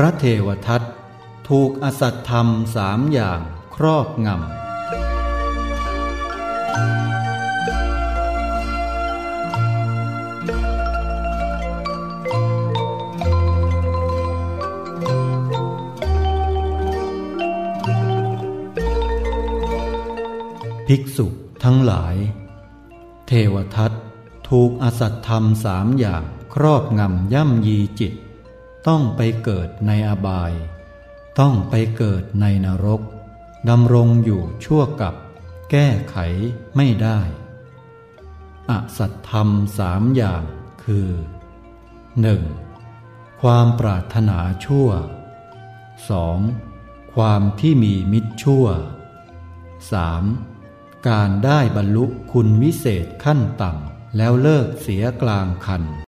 พระเทวทัตถูกอสัตธรรมสามอย่างครอบงำภิกษุทั้งหลาย เทวทัตถูกอสัตธรรมสามอย่างครอบงำย่ำยีจิต ต้องไปเกิดในอบาย ต้องไปเกิดในนรกดำรงอยู่ชั่วกับแก้ไขไม่ได้ อสัตธรรมสามอย่างคือ 1. ความปรารถนาชั่ว 2. ความที่มีมิตรชั่ว 3. การได้บรรลุคุณวิเศษขั้นต่ำแล้วเลิกเสียกลางคัน